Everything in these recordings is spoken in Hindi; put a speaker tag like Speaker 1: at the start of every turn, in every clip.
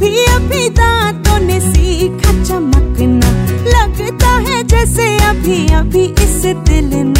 Speaker 1: अभी अभी दांतों ने सीखा चमकना। लगता है जैसे अभी अभी इस दिल ने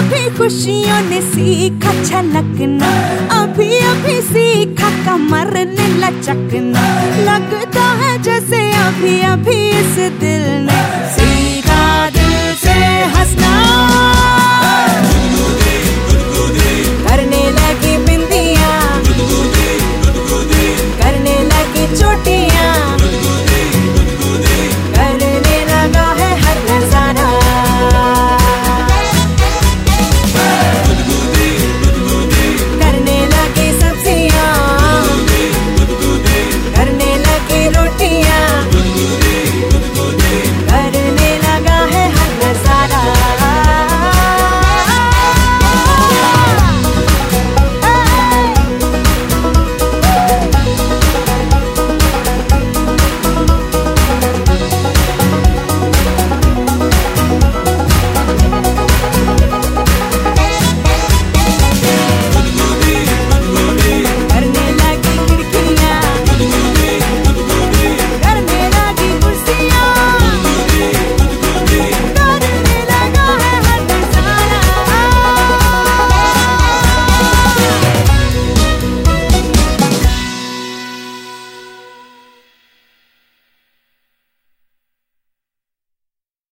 Speaker 1: अभी खुशियों ने सीखा छलकना। अभी अभी सीखा कमर ने लचकना। लगता है जैसे अभी अभी इस दिल